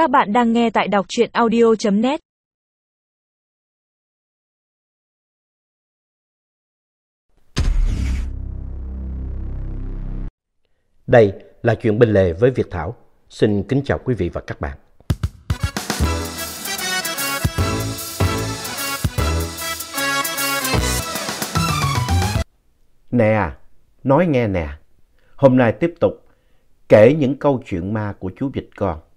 Các bạn đang nghe tại đọc truyện audio.net Đây là chuyện bên lề với Việt Thảo. Xin kính chào quý vị và các bạn. Nè, nói nghe nè. Hôm nay tiếp tục kể những câu chuyện ma của chú vịt con.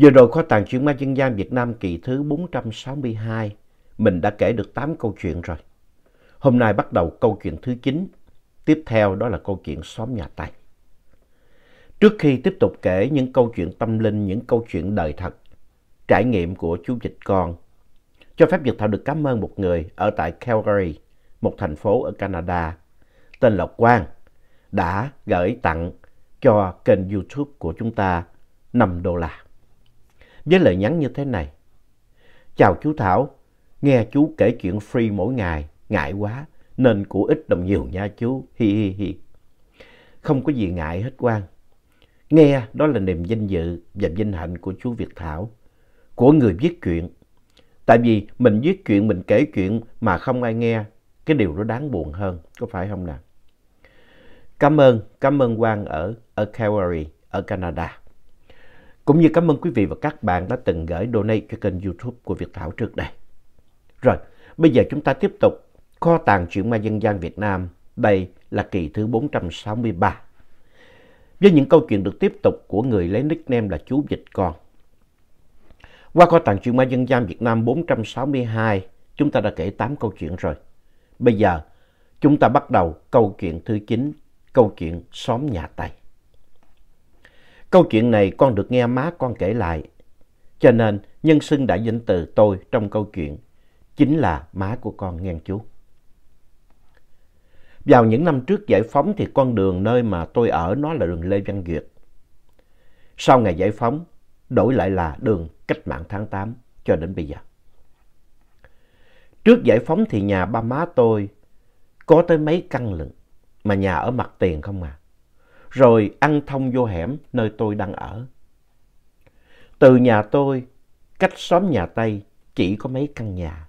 Vừa rồi kho tàng chuyện ma dân gian Việt Nam kỳ thứ 462, mình đã kể được 8 câu chuyện rồi. Hôm nay bắt đầu câu chuyện thứ 9, tiếp theo đó là câu chuyện xóm nhà Tây. Trước khi tiếp tục kể những câu chuyện tâm linh, những câu chuyện đời thật, trải nghiệm của chú dịch con, cho phép Việt Thảo được cảm ơn một người ở tại Calgary, một thành phố ở Canada, tên là Quang, đã gửi tặng cho kênh YouTube của chúng ta 5 đô la. Với lời nhắn như thế này. Chào chú Thảo, nghe chú kể chuyện free mỗi ngày, ngại quá, nên của ít đồng nhiều nha chú, hi hi hi. Không có gì ngại hết quan. Nghe đó là niềm danh dự và vinh hạnh của chú Việt Thảo, của người viết chuyện. Tại vì mình viết chuyện, mình kể chuyện mà không ai nghe, cái điều đó đáng buồn hơn, có phải không nào? Cảm ơn, cảm ơn Quang ở, ở Calgary, ở Canada. Cũng như cảm ơn quý vị và các bạn đã từng gửi donate cho kênh YouTube của Việt Thảo trước đây. Rồi, bây giờ chúng ta tiếp tục kho tàng truyện ma dân gian Việt Nam. Đây là kỳ thứ 463. Với những câu chuyện được tiếp tục của người lấy nickname là chú Dịch Con. Qua kho tàng truyện ma dân gian Việt Nam 462, chúng ta đã kể 8 câu chuyện rồi. Bây giờ, chúng ta bắt đầu câu chuyện thứ 9, câu chuyện xóm nhà Tây. Câu chuyện này con được nghe má con kể lại, cho nên nhân xưng đại danh từ tôi trong câu chuyện chính là má của con nghe chú. Vào những năm trước giải phóng thì con đường nơi mà tôi ở nó là đường Lê Văn Duyệt. Sau ngày giải phóng, đổi lại là đường cách mạng tháng 8 cho đến bây giờ. Trước giải phóng thì nhà ba má tôi có tới mấy căn lận, mà nhà ở mặt tiền không à. Rồi ăn thông vô hẻm nơi tôi đang ở. Từ nhà tôi, cách xóm nhà Tây chỉ có mấy căn nhà.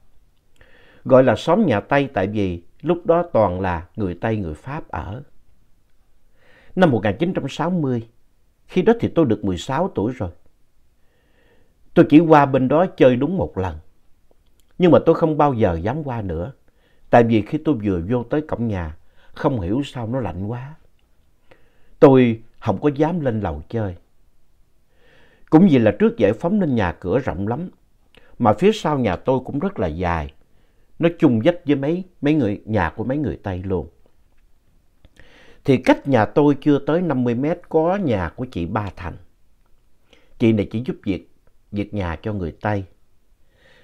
Gọi là xóm nhà Tây tại vì lúc đó toàn là người Tây người Pháp ở. Năm 1960, khi đó thì tôi được 16 tuổi rồi. Tôi chỉ qua bên đó chơi đúng một lần. Nhưng mà tôi không bao giờ dám qua nữa. Tại vì khi tôi vừa vô tới cổng nhà, không hiểu sao nó lạnh quá. Tôi không có dám lên lầu chơi. Cũng vì là trước giải phóng nên nhà cửa rộng lắm. Mà phía sau nhà tôi cũng rất là dài. Nó chung dách với mấy, mấy người, nhà của mấy người Tây luôn. Thì cách nhà tôi chưa tới 50 mét có nhà của chị Ba Thành. Chị này chỉ giúp việc, việc nhà cho người Tây.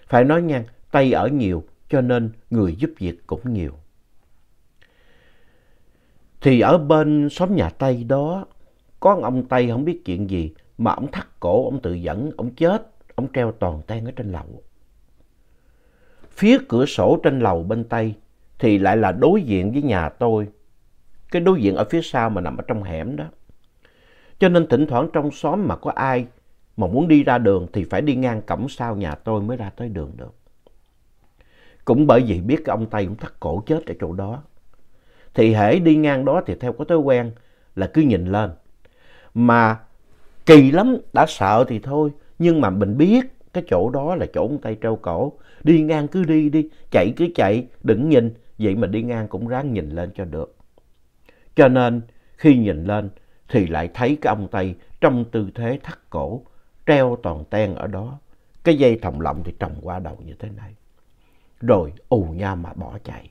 Phải nói nha, Tây ở nhiều cho nên người giúp việc cũng nhiều. Thì ở bên xóm nhà Tây đó, có ông Tây không biết chuyện gì mà ông thắt cổ, ông tự dẫn, ông chết, ông treo toàn tan ở trên lầu. Phía cửa sổ trên lầu bên Tây thì lại là đối diện với nhà tôi. Cái đối diện ở phía sau mà nằm ở trong hẻm đó. Cho nên thỉnh thoảng trong xóm mà có ai mà muốn đi ra đường thì phải đi ngang cổng sau nhà tôi mới ra tới đường được. Cũng bởi vì biết cái ông Tây cũng thắt cổ chết ở chỗ đó. Thì hễ đi ngang đó thì theo có thói quen là cứ nhìn lên. Mà kỳ lắm, đã sợ thì thôi. Nhưng mà mình biết cái chỗ đó là chỗ ông Tây treo cổ. Đi ngang cứ đi đi, chạy cứ chạy, đừng nhìn. Vậy mà đi ngang cũng ráng nhìn lên cho được. Cho nên khi nhìn lên thì lại thấy cái ông Tây trong tư thế thắt cổ, treo toàn ten ở đó. Cái dây thòng lọng thì trồng qua đầu như thế này. Rồi ù nha mà bỏ chạy.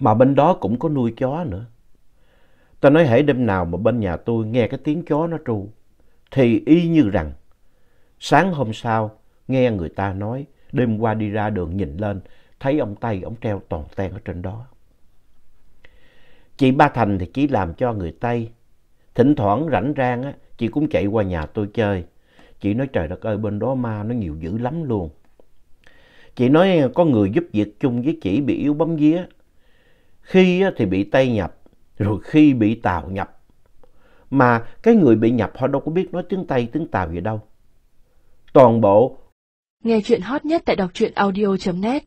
Mà bên đó cũng có nuôi chó nữa. Ta nói hãy đêm nào mà bên nhà tôi nghe cái tiếng chó nó tru, thì y như rằng sáng hôm sau nghe người ta nói đêm qua đi ra đường nhìn lên thấy ông Tây ông treo toàn ten ở trên đó. Chị Ba Thành thì chỉ làm cho người Tây. Thỉnh thoảng rảnh rang á, chị cũng chạy qua nhà tôi chơi. Chị nói trời đất ơi bên đó ma nó nhiều dữ lắm luôn. Chị nói có người giúp việc chung với chị bị yếu bấm vía. Khi thì bị Tây nhập, rồi khi bị Tàu nhập. mà cái người bị nhập họ đâu có biết nói tiếng Tây, tiếng Tàu gì đâu. Toàn bộ Nghe chuyện hot nhất tại đọc truyện audio.net